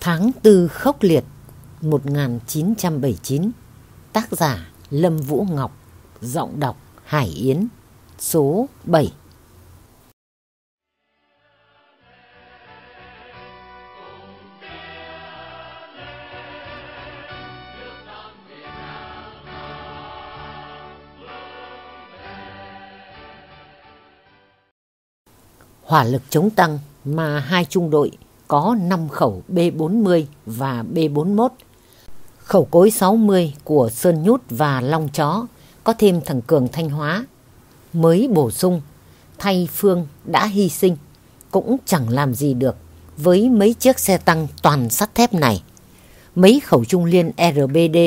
Tháng Tư Khốc Liệt 1979 Tác giả Lâm Vũ Ngọc, Giọng đọc Hải Yến, Số 7 Hỏa lực chống tăng mà hai trung đội có 5 khẩu B40 và B41. Khẩu cối 60 của Sơn Nhút và Long Chó có thêm thằng Cường Thanh Hóa. Mới bổ sung, thay Phương đã hy sinh, cũng chẳng làm gì được với mấy chiếc xe tăng toàn sắt thép này. Mấy khẩu trung liên RBD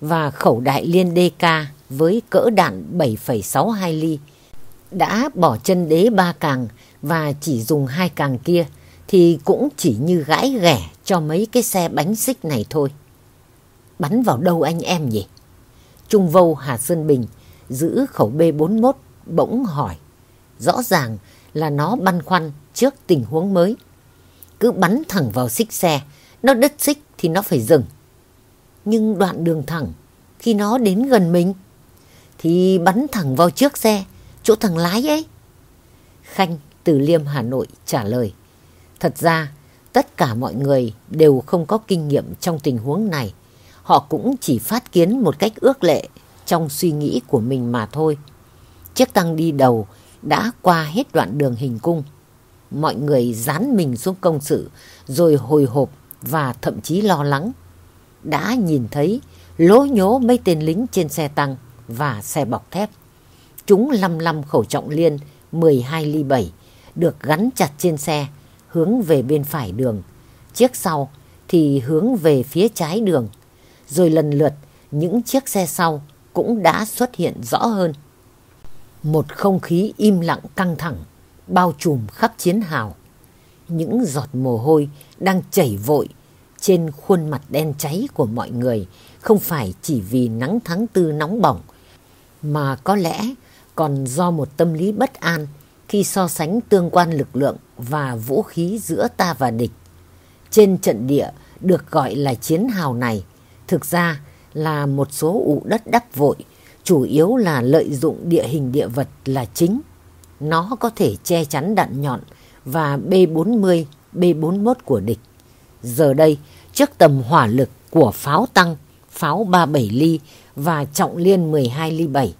và khẩu đại liên DK với cỡ đạn 7,62 ly đã bỏ chân đế ba càng và chỉ dùng hai càng kia thì cũng chỉ như gãi ghẻ cho mấy cái xe bánh xích này thôi. Bắn vào đâu anh em nhỉ? Trung Vâu Hà Sơn Bình giữ khẩu B41 bỗng hỏi. Rõ ràng là nó băn khoăn trước tình huống mới. Cứ bắn thẳng vào xích xe, nó đứt xích thì nó phải dừng. Nhưng đoạn đường thẳng, khi nó đến gần mình, thì bắn thẳng vào trước xe, chỗ thằng lái ấy. Khanh từ Liêm Hà Nội trả lời. Thật ra, tất cả mọi người đều không có kinh nghiệm trong tình huống này. Họ cũng chỉ phát kiến một cách ước lệ trong suy nghĩ của mình mà thôi. Chiếc tăng đi đầu đã qua hết đoạn đường hình cung. Mọi người dán mình xuống công sự rồi hồi hộp và thậm chí lo lắng. Đã nhìn thấy lố nhố mấy tên lính trên xe tăng và xe bọc thép. Chúng lăm lăm khẩu trọng liên 12 ly 7 được gắn chặt trên xe hướng về bên phải đường. Chiếc sau thì hướng về phía trái đường. Rồi lần lượt, những chiếc xe sau cũng đã xuất hiện rõ hơn. Một không khí im lặng căng thẳng, bao trùm khắp chiến hào. Những giọt mồ hôi đang chảy vội trên khuôn mặt đen cháy của mọi người, không phải chỉ vì nắng tháng tư nóng bỏng, mà có lẽ còn do một tâm lý bất an khi so sánh tương quan lực lượng và vũ khí giữa ta và địch. Trên trận địa được gọi là chiến hào này, thực ra là một số ụ đất đắp vội, chủ yếu là lợi dụng địa hình địa vật là chính. Nó có thể che chắn đạn nhọn và B-40, B-41 của địch. Giờ đây, trước tầm hỏa lực của pháo tăng, pháo 37 ly và trọng liên 12 ly 7,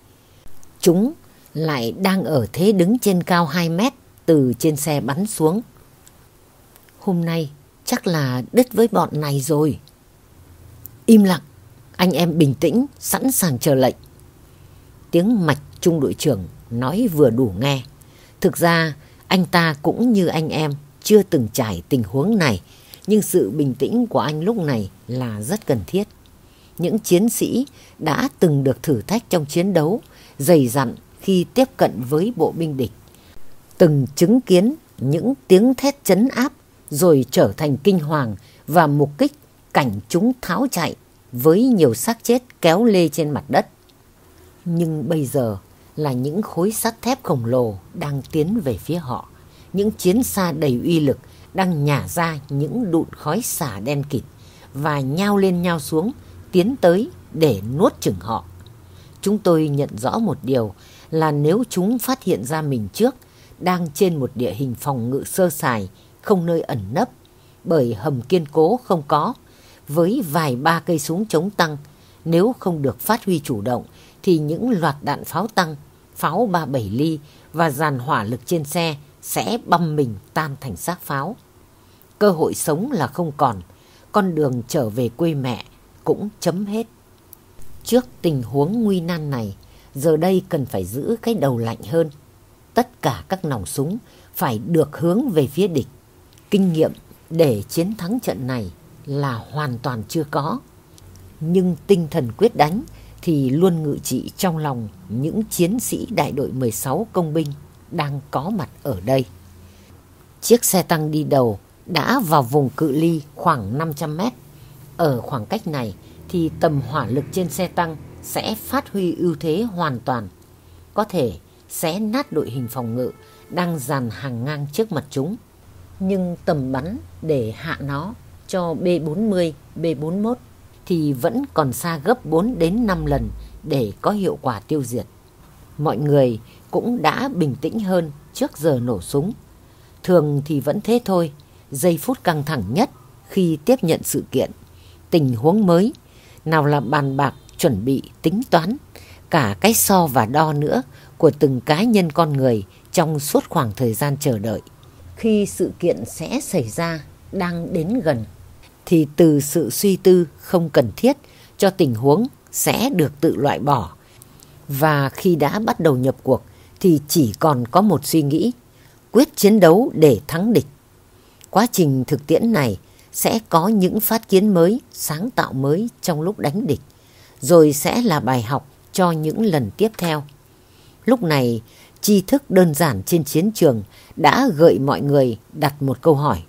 chúng lại đang ở thế đứng trên cao 2 mét từ trên xe bắn xuống. Hôm nay chắc là đứt với bọn này rồi. Im lặng, anh em bình tĩnh, sẵn sàng chờ lệnh. Tiếng mạch trung đội trưởng nói vừa đủ nghe. Thực ra anh ta cũng như anh em chưa từng trải tình huống này, nhưng sự bình tĩnh của anh lúc này là rất cần thiết. Những chiến sĩ đã từng được thử thách trong chiến đấu, dày dặn khi tiếp cận với bộ binh địch. Từng chứng kiến những tiếng thét chấn áp rồi trở thành kinh hoàng và mục kích cảnh chúng tháo chạy với nhiều xác chết kéo lê trên mặt đất. Nhưng bây giờ là những khối sắt thép khổng lồ đang tiến về phía họ. Những chiến xa đầy uy lực đang nhả ra những đụn khói xả đen kịt và nhao lên nhao xuống, tiến tới để nuốt chửng họ. Chúng tôi nhận rõ một điều là nếu chúng phát hiện ra mình trước, đang trên một địa hình phòng ngự sơ sài, không nơi ẩn nấp, bởi hầm kiên cố không có, với vài ba cây súng chống tăng, nếu không được phát huy chủ động, thì những loạt đạn pháo tăng, pháo 37 ly và dàn hỏa lực trên xe sẽ băm mình tan thành xác pháo. Cơ hội sống là không còn, con đường trở về quê mẹ cũng chấm hết. Trước tình huống nguy nan này, giờ đây cần phải giữ cái đầu lạnh hơn. Tất cả các nòng súng phải được hướng về phía địch. Kinh nghiệm để chiến thắng trận này là hoàn toàn chưa có. Nhưng tinh thần quyết đánh thì luôn ngự trị trong lòng những chiến sĩ đại đội 16 công binh đang có mặt ở đây. Chiếc xe tăng đi đầu đã vào vùng cự ly khoảng 500 mét. Ở khoảng cách này thì tầm hỏa lực trên xe tăng sẽ phát huy ưu thế hoàn toàn. Có thể sẽ nát đội hình phòng ngự đang dàn hàng ngang trước mặt chúng. Nhưng tầm bắn để hạ nó cho B40, B41 thì vẫn còn xa gấp 4 đến 5 lần để có hiệu quả tiêu diệt. Mọi người cũng đã bình tĩnh hơn trước giờ nổ súng. Thường thì vẫn thế thôi, giây phút căng thẳng nhất khi tiếp nhận sự kiện, tình huống mới, nào là bàn bạc, chuẩn bị, tính toán, cả cái so và đo nữa của từng cá nhân con người trong suốt khoảng thời gian chờ đợi. Khi sự kiện sẽ xảy ra đang đến gần, thì từ sự suy tư không cần thiết cho tình huống sẽ được tự loại bỏ. Và khi đã bắt đầu nhập cuộc thì chỉ còn có một suy nghĩ, quyết chiến đấu để thắng địch. Quá trình thực tiễn này sẽ có những phát kiến mới, sáng tạo mới trong lúc đánh địch, rồi sẽ là bài học cho những lần tiếp theo. Lúc này, tri thức đơn giản trên chiến trường đã gợi mọi người đặt một câu hỏi.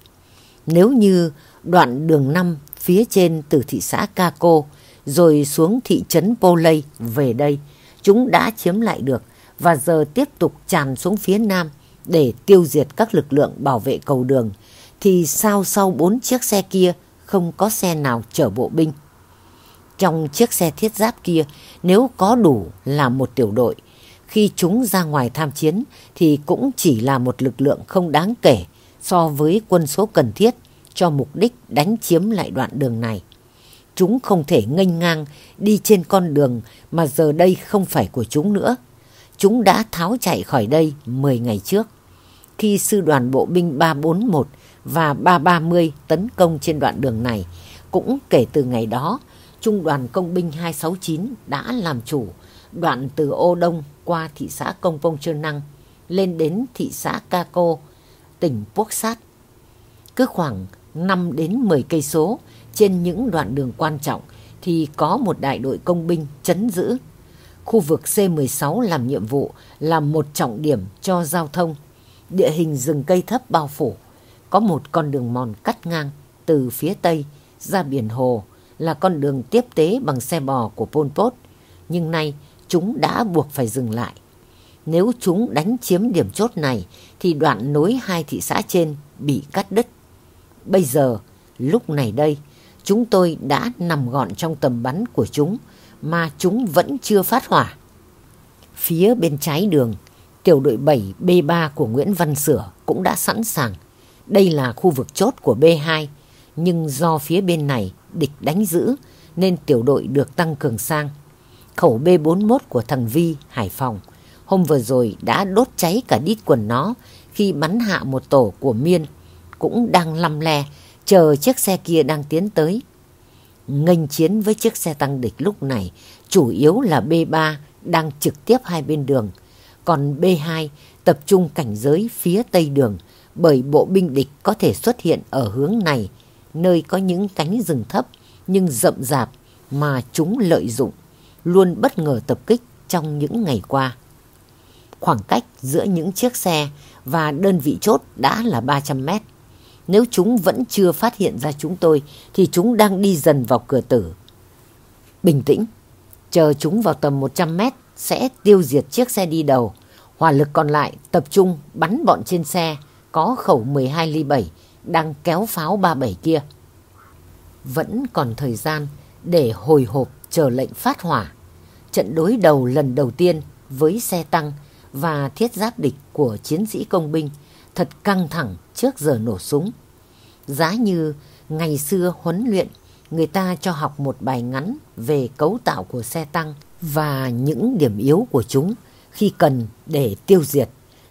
Nếu như đoạn đường 5 phía trên từ thị xã Kako rồi xuống thị trấn Polay về đây, chúng đã chiếm lại được và giờ tiếp tục tràn xuống phía nam để tiêu diệt các lực lượng bảo vệ cầu đường, thì sao sau bốn chiếc xe kia không có xe nào chở bộ binh? Trong chiếc xe thiết giáp kia, nếu có đủ là một tiểu đội, khi chúng ra ngoài tham chiến thì cũng chỉ là một lực lượng không đáng kể so với quân số cần thiết cho mục đích đánh chiếm lại đoạn đường này. Chúng không thể nghênh ngang đi trên con đường mà giờ đây không phải của chúng nữa. Chúng đã tháo chạy khỏi đây 10 ngày trước. Khi sư đoàn bộ binh 341 và 330 tấn công trên đoạn đường này, cũng kể từ ngày đó, Trung đoàn Công binh 269 đã làm chủ đoạn từ Ô Đông qua thị xã Công Pông Trơn Năng lên đến thị xã Ca Cô, tỉnh Quốc Sát. Cứ khoảng 5 đến 10 cây số trên những đoạn đường quan trọng thì có một đại đội công binh chấn giữ. Khu vực C16 làm nhiệm vụ là một trọng điểm cho giao thông. Địa hình rừng cây thấp bao phủ. Có một con đường mòn cắt ngang từ phía tây ra biển hồ là con đường tiếp tế bằng xe bò của Pol Pot. Nhưng nay chúng đã buộc phải dừng lại. Nếu chúng đánh chiếm điểm chốt này thì đoạn nối hai thị xã trên bị cắt đứt. Bây giờ, lúc này đây, chúng tôi đã nằm gọn trong tầm bắn của chúng mà chúng vẫn chưa phát hỏa. Phía bên trái đường, tiểu đội 7 B3 của Nguyễn Văn Sửa cũng đã sẵn sàng. Đây là khu vực chốt của B2, nhưng do phía bên này địch đánh giữ nên tiểu đội được tăng cường sang. Khẩu B41 của thằng Vi, Hải Phòng, hôm vừa rồi đã đốt cháy cả đít quần nó khi bắn hạ một tổ của Miên, cũng đang lăm le, chờ chiếc xe kia đang tiến tới. Nghênh chiến với chiếc xe tăng địch lúc này chủ yếu là B3 đang trực tiếp hai bên đường, còn B2 tập trung cảnh giới phía tây đường bởi bộ binh địch có thể xuất hiện ở hướng này, nơi có những cánh rừng thấp nhưng rậm rạp mà chúng lợi dụng, luôn bất ngờ tập kích trong những ngày qua. Khoảng cách giữa những chiếc xe và đơn vị chốt đã là 300 mét. Nếu chúng vẫn chưa phát hiện ra chúng tôi thì chúng đang đi dần vào cửa tử. Bình tĩnh, chờ chúng vào tầm 100 mét sẽ tiêu diệt chiếc xe đi đầu. Hỏa lực còn lại tập trung bắn bọn trên xe có khẩu 12 ly 7 đang kéo pháo 37 kia. Vẫn còn thời gian để hồi hộp chờ lệnh phát hỏa. Trận đối đầu lần đầu tiên với xe tăng và thiết giáp địch của chiến sĩ công binh thật căng thẳng trước giờ nổ súng. Giá như ngày xưa huấn luyện, người ta cho học một bài ngắn về cấu tạo của xe tăng và những điểm yếu của chúng khi cần để tiêu diệt,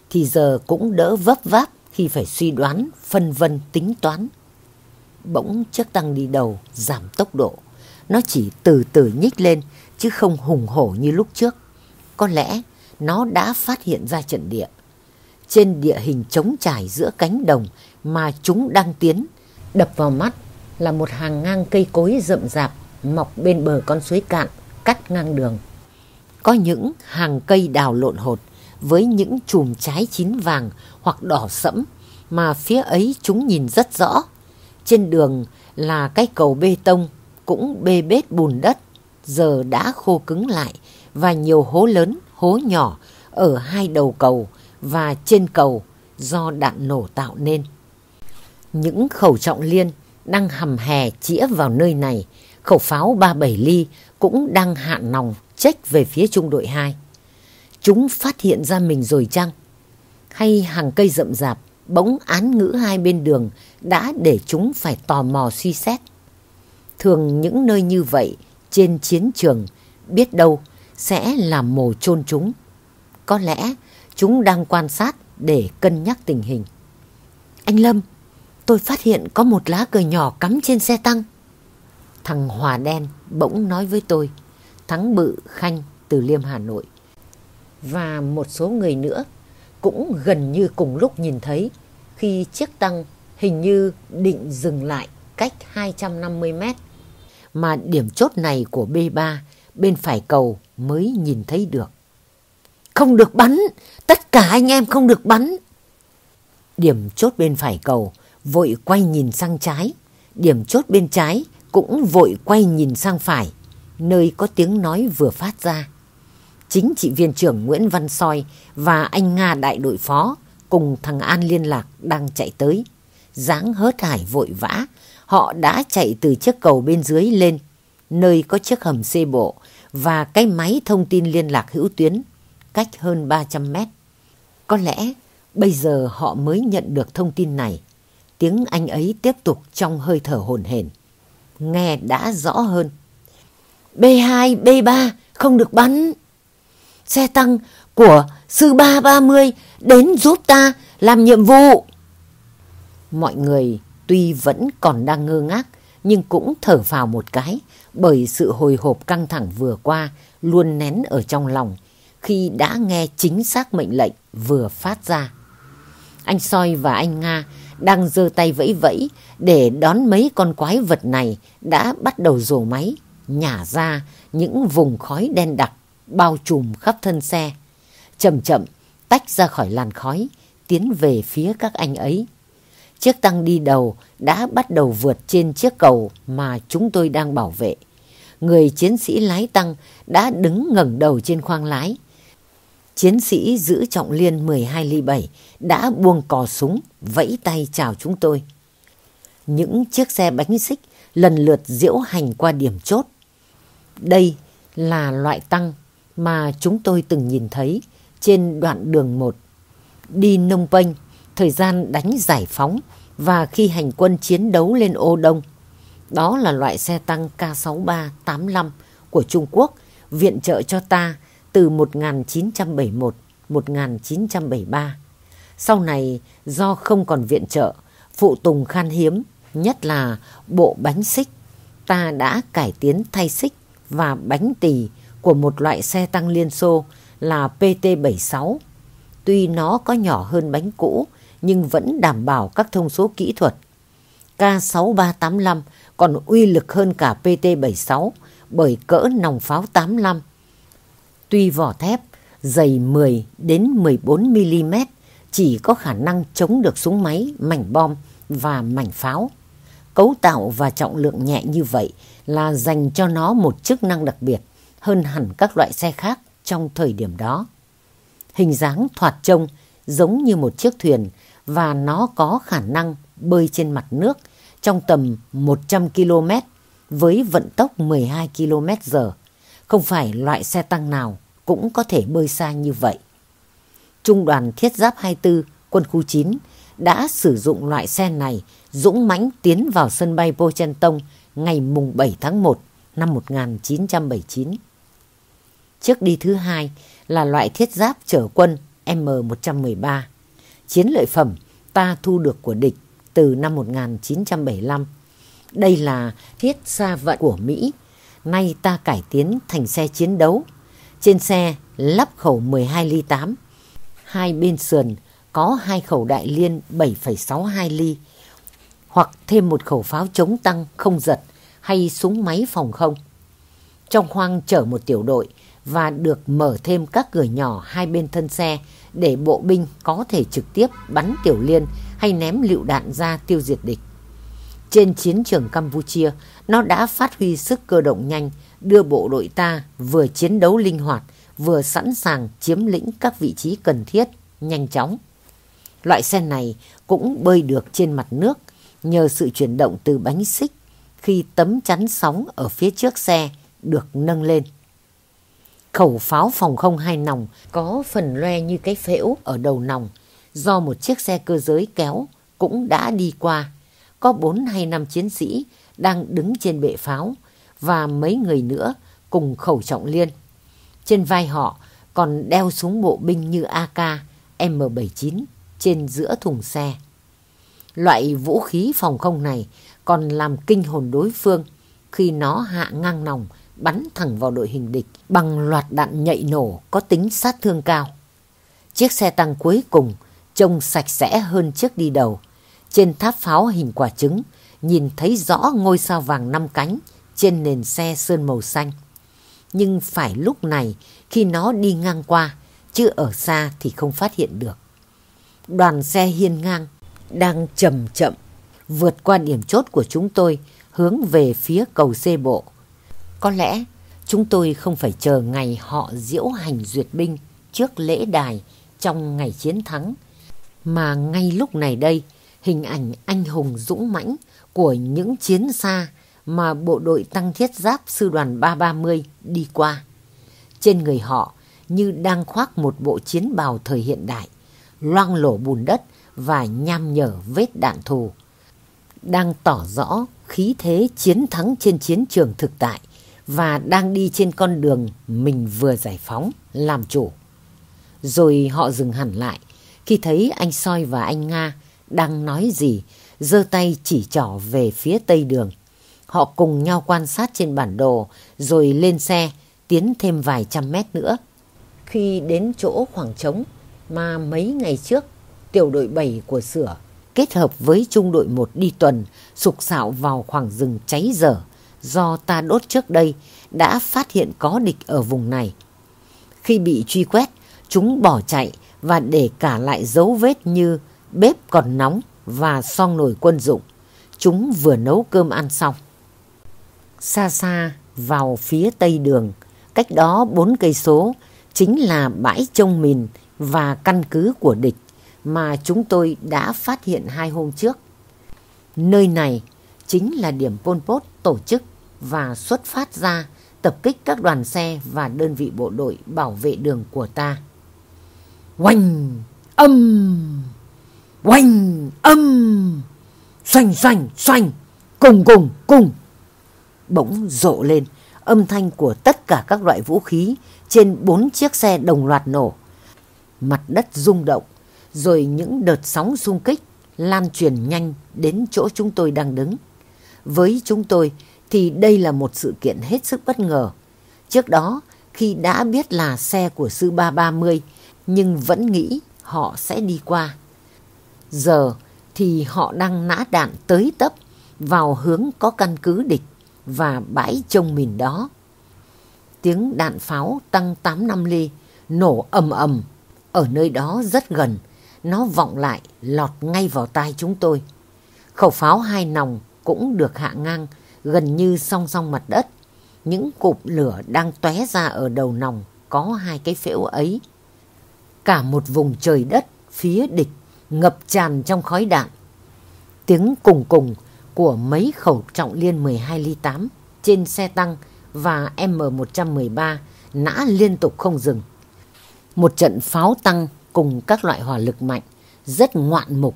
thì giờ cũng đỡ vấp váp khi phải suy đoán, phân vân, tính toán. Bỗng chiếc tăng đi đầu, giảm tốc độ. Nó chỉ từ từ nhích lên, chứ không hùng hổ như lúc trước. Có lẽ nó đã phát hiện ra trận địa. Trên địa hình trống trải giữa cánh đồng mà chúng đang tiến, đập vào mắt là một hàng ngang cây cối rậm rạp mọc bên bờ con suối cạn, cắt ngang đường. Có những hàng cây đào lộn hột với những chùm trái chín vàng hoặc đỏ sẫm mà phía ấy chúng nhìn rất rõ. Trên đường là cái cầu bê tông cũng bê bết bùn đất, giờ đã khô cứng lại và nhiều hố lớn hố nhỏ ở hai đầu cầu và trên cầu do đạn nổ tạo nên. Những khẩu trọng liên đang hầm hè chĩa vào nơi này, khẩu pháo 37 ly cũng đang hạn nòng chếch về phía trung đội 2. Chúng phát hiện ra mình rồi chăng? Hay hàng cây rậm rạp, bỗng án ngữ hai bên đường đã để chúng phải tò mò suy xét? Thường những nơi như vậy trên chiến trường biết đâu sẽ là mồ chôn chúng. Có lẽ chúng đang quan sát để cân nhắc tình hình. Anh Lâm, tôi phát hiện có một lá cờ nhỏ cắm trên xe tăng. Thằng Hòa Đen bỗng nói với tôi, Thắng Bự Khanh từ Liêm Hà Nội. Và một số người nữa cũng gần như cùng lúc nhìn thấy khi chiếc tăng hình như định dừng lại cách 250 mét. Mà điểm chốt này của B3 bên phải cầu mới nhìn thấy được. Không được bắn, tất cả anh em không được bắn. Điểm chốt bên phải cầu vội quay nhìn sang trái, điểm chốt bên trái cũng vội quay nhìn sang phải, nơi có tiếng nói vừa phát ra. Chính trị viên trưởng Nguyễn Văn Soi và anh Nga đại đội phó cùng thằng An liên lạc đang chạy tới. dáng hớt hải vội vã, họ đã chạy từ chiếc cầu bên dưới lên, nơi có chiếc hầm xe bộ và cái máy thông tin liên lạc hữu tuyến, cách hơn 300 mét. Có lẽ bây giờ họ mới nhận được thông tin này. Tiếng anh ấy tiếp tục trong hơi thở hồn hển. Nghe đã rõ hơn. B2, B3 không được bắn. Xe tăng của sư 330 đến giúp ta làm nhiệm vụ. Mọi người tuy vẫn còn đang ngơ ngác nhưng cũng thở phào một cái bởi sự hồi hộp căng thẳng vừa qua luôn nén ở trong lòng khi đã nghe chính xác mệnh lệnh vừa phát ra. Anh Soi và anh Nga đang giơ tay vẫy vẫy để đón mấy con quái vật này đã bắt đầu rồ máy, nhả ra những vùng khói đen đặc bao trùm khắp thân xe. Chậm chậm tách ra khỏi làn khói, tiến về phía các anh ấy. Chiếc tăng đi đầu đã bắt đầu vượt trên chiếc cầu mà chúng tôi đang bảo vệ. Người chiến sĩ lái tăng đã đứng ngẩng đầu trên khoang lái. Chiến sĩ giữ trọng liên 12 ly 7 đã buông cò súng, vẫy tay chào chúng tôi. Những chiếc xe bánh xích lần lượt diễu hành qua điểm chốt. Đây là loại tăng mà chúng tôi từng nhìn thấy trên đoạn đường 1. Đi nông bênh, thời gian đánh giải phóng và khi hành quân chiến đấu lên ô đông. Đó là loại xe tăng K6385 của Trung Quốc viện trợ cho ta từ 1971-1973. Sau này do không còn viện trợ, phụ tùng khan hiếm, nhất là bộ bánh xích, ta đã cải tiến thay xích và bánh tỳ của một loại xe tăng Liên Xô là PT-76. Tuy nó có nhỏ hơn bánh cũ nhưng vẫn đảm bảo các thông số kỹ thuật. K6385 còn uy lực hơn cả PT-76 bởi cỡ nòng pháo 85. Tuy vỏ thép dày 10 đến 14 mm chỉ có khả năng chống được súng máy, mảnh bom và mảnh pháo. Cấu tạo và trọng lượng nhẹ như vậy là dành cho nó một chức năng đặc biệt hơn hẳn các loại xe khác trong thời điểm đó. Hình dáng thoạt trông giống như một chiếc thuyền và nó có khả năng bơi trên mặt nước trong tầm 100 km với vận tốc 12 km giờ. Không phải loại xe tăng nào cũng có thể bơi xa như vậy. Trung đoàn Thiết Giáp 24 quân khu 9 đã sử dụng loại xe này dũng mãnh tiến vào sân bay Pochentong ngày mùng 7 tháng 1 năm 1979. Chiếc đi thứ hai là loại thiết giáp chở quân M113. Chiến lợi phẩm ta thu được của địch từ năm 1975. Đây là thiết xa vận của Mỹ. Nay ta cải tiến thành xe chiến đấu. Trên xe lắp khẩu 12 ly 8. Hai bên sườn có hai khẩu đại liên 7,62 ly hoặc thêm một khẩu pháo chống tăng không giật hay súng máy phòng không. Trong khoang chở một tiểu đội và được mở thêm các cửa nhỏ hai bên thân xe để bộ binh có thể trực tiếp bắn tiểu liên hay ném lựu đạn ra tiêu diệt địch. Trên chiến trường Campuchia, nó đã phát huy sức cơ động nhanh, đưa bộ đội ta vừa chiến đấu linh hoạt, vừa sẵn sàng chiếm lĩnh các vị trí cần thiết, nhanh chóng. Loại xe này cũng bơi được trên mặt nước, nhờ sự chuyển động từ bánh xích khi tấm chắn sóng ở phía trước xe được nâng lên. Khẩu pháo phòng không hai nòng có phần loe như cái phễu ở đầu nòng do một chiếc xe cơ giới kéo cũng đã đi qua. Có bốn hay năm chiến sĩ đang đứng trên bệ pháo và mấy người nữa cùng khẩu trọng liên. Trên vai họ còn đeo súng bộ binh như AK, M79 trên giữa thùng xe. Loại vũ khí phòng không này còn làm kinh hồn đối phương khi nó hạ ngang nòng bắn thẳng vào đội hình địch bằng loạt đạn nhạy nổ có tính sát thương cao. Chiếc xe tăng cuối cùng trông sạch sẽ hơn chiếc đi đầu. Trên tháp pháo hình quả trứng nhìn thấy rõ ngôi sao vàng năm cánh trên nền xe sơn màu xanh. Nhưng phải lúc này khi nó đi ngang qua, chứ ở xa thì không phát hiện được. Đoàn xe hiên ngang đang chậm chậm vượt qua điểm chốt của chúng tôi hướng về phía cầu xe bộ. Có lẽ chúng tôi không phải chờ ngày họ diễu hành duyệt binh trước lễ đài trong ngày chiến thắng, mà ngay lúc này đây, hình ảnh anh hùng dũng mãnh của những chiến xa mà bộ đội tăng thiết giáp sư đoàn 330 đi qua. Trên người họ như đang khoác một bộ chiến bào thời hiện đại, loang lổ bùn đất và nham nhở vết đạn thù. Đang tỏ rõ khí thế chiến thắng trên chiến trường thực tại và đang đi trên con đường mình vừa giải phóng, làm chủ. Rồi họ dừng hẳn lại khi thấy anh Soi và anh Nga đang nói gì, giơ tay chỉ trỏ về phía tây đường. Họ cùng nhau quan sát trên bản đồ rồi lên xe tiến thêm vài trăm mét nữa. Khi đến chỗ khoảng trống mà mấy ngày trước tiểu đội 7 của sửa kết hợp với trung đội 1 đi tuần sục sạo vào khoảng rừng cháy dở do ta đốt trước đây đã phát hiện có địch ở vùng này. Khi bị truy quét, chúng bỏ chạy và để cả lại dấu vết như bếp còn nóng và song nồi quân dụng. Chúng vừa nấu cơm ăn xong. Xa xa vào phía tây đường, cách đó bốn cây số chính là bãi trông mìn và căn cứ của địch mà chúng tôi đã phát hiện hai hôm trước. Nơi này chính là điểm Pol Pot tổ chức và xuất phát ra tập kích các đoàn xe và đơn vị bộ đội bảo vệ đường của ta. Oanh! Âm! Oanh! Âm! xoành xoành xoành, Cùng cùng cùng! Bỗng rộ lên âm thanh của tất cả các loại vũ khí trên bốn chiếc xe đồng loạt nổ. Mặt đất rung động, rồi những đợt sóng xung kích lan truyền nhanh đến chỗ chúng tôi đang đứng. Với chúng tôi thì đây là một sự kiện hết sức bất ngờ. Trước đó, khi đã biết là xe của sư 330 nhưng vẫn nghĩ họ sẽ đi qua. Giờ thì họ đang nã đạn tới tấp vào hướng có căn cứ địch và bãi trông mìn đó. Tiếng đạn pháo tăng 8 năm ly, nổ ầm ầm ở nơi đó rất gần, nó vọng lại lọt ngay vào tai chúng tôi. Khẩu pháo hai nòng cũng được hạ ngang gần như song song mặt đất. Những cụm lửa đang tóe ra ở đầu nòng có hai cái phễu ấy. Cả một vùng trời đất phía địch ngập tràn trong khói đạn. Tiếng cùng cùng của mấy khẩu trọng liên 12 ly 8 trên xe tăng và M113 nã liên tục không dừng. Một trận pháo tăng cùng các loại hỏa lực mạnh rất ngoạn mục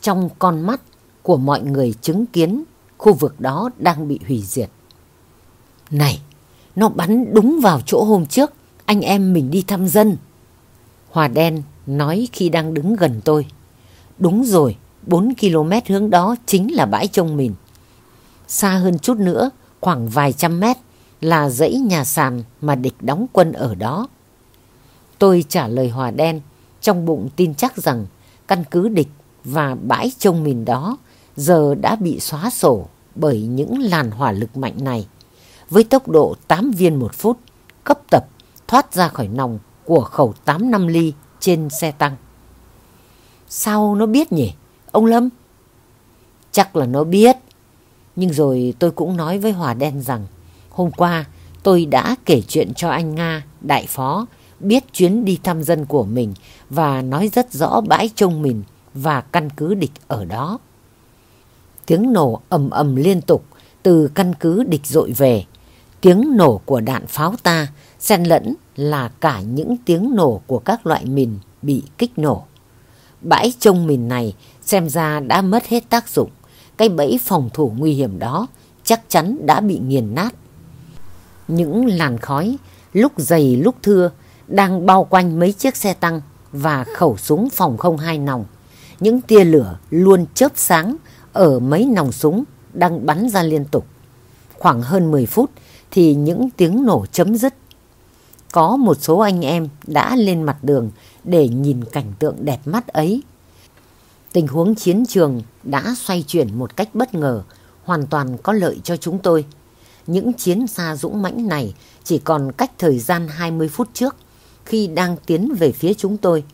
trong con mắt của mọi người chứng kiến khu vực đó đang bị hủy diệt. Này, nó bắn đúng vào chỗ hôm trước anh em mình đi thăm dân. Hòa đen nói khi đang đứng gần tôi. Đúng rồi, 4 km hướng đó chính là bãi trông mìn. Xa hơn chút nữa, khoảng vài trăm mét là dãy nhà sàn mà địch đóng quân ở đó. Tôi trả lời Hòa đen trong bụng tin chắc rằng căn cứ địch và bãi trông mìn đó giờ đã bị xóa sổ bởi những làn hỏa lực mạnh này. Với tốc độ 8 viên một phút, cấp tập thoát ra khỏi nòng của khẩu 85 ly trên xe tăng. Sao nó biết nhỉ? Ông Lâm? Chắc là nó biết. Nhưng rồi tôi cũng nói với Hòa Đen rằng hôm qua tôi đã kể chuyện cho anh Nga, đại phó, biết chuyến đi thăm dân của mình và nói rất rõ bãi trông mình và căn cứ địch ở đó. Tiếng nổ ầm ầm liên tục, từ căn cứ địch dội về. Tiếng nổ của đạn pháo ta xen lẫn là cả những tiếng nổ của các loại mìn bị kích nổ. Bãi trông mìn này xem ra đã mất hết tác dụng. Cái bẫy phòng thủ nguy hiểm đó chắc chắn đã bị nghiền nát. Những làn khói lúc dày lúc thưa đang bao quanh mấy chiếc xe tăng và khẩu súng phòng không hai nòng. Những tia lửa luôn chớp sáng ở mấy nòng súng đang bắn ra liên tục. Khoảng hơn 10 phút thì những tiếng nổ chấm dứt. Có một số anh em đã lên mặt đường để nhìn cảnh tượng đẹp mắt ấy. Tình huống chiến trường đã xoay chuyển một cách bất ngờ, hoàn toàn có lợi cho chúng tôi. Những chiến xa dũng mãnh này chỉ còn cách thời gian 20 phút trước khi đang tiến về phía chúng tôi.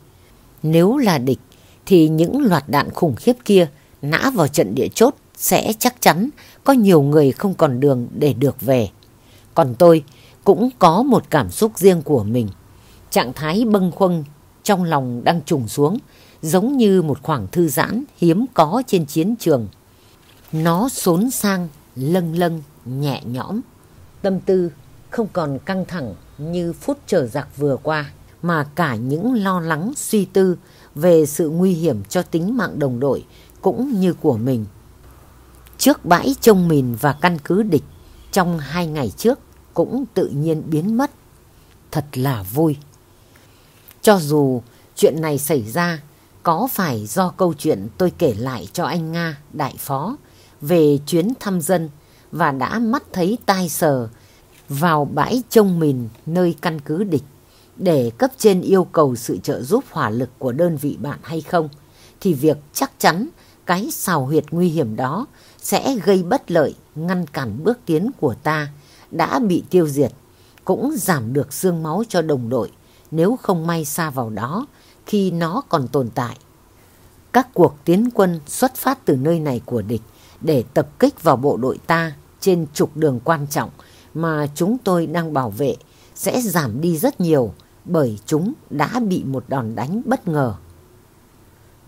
Nếu là địch thì những loạt đạn khủng khiếp kia nã vào trận địa chốt sẽ chắc chắn có nhiều người không còn đường để được về. Còn tôi cũng có một cảm xúc riêng của mình. Trạng thái bâng khuâng trong lòng đang trùng xuống giống như một khoảng thư giãn hiếm có trên chiến trường. Nó xốn sang, lâng lâng, nhẹ nhõm. Tâm tư không còn căng thẳng như phút trở giặc vừa qua, mà cả những lo lắng suy tư về sự nguy hiểm cho tính mạng đồng đội cũng như của mình. Trước bãi trông mìn và căn cứ địch trong hai ngày trước cũng tự nhiên biến mất. Thật là vui. Cho dù chuyện này xảy ra có phải do câu chuyện tôi kể lại cho anh Nga, đại phó, về chuyến thăm dân và đã mắt thấy tai sờ vào bãi trông mìn nơi căn cứ địch để cấp trên yêu cầu sự trợ giúp hỏa lực của đơn vị bạn hay không, thì việc chắc chắn cái xào huyệt nguy hiểm đó sẽ gây bất lợi ngăn cản bước tiến của ta đã bị tiêu diệt, cũng giảm được xương máu cho đồng đội nếu không may xa vào đó khi nó còn tồn tại. Các cuộc tiến quân xuất phát từ nơi này của địch để tập kích vào bộ đội ta trên trục đường quan trọng mà chúng tôi đang bảo vệ sẽ giảm đi rất nhiều bởi chúng đã bị một đòn đánh bất ngờ.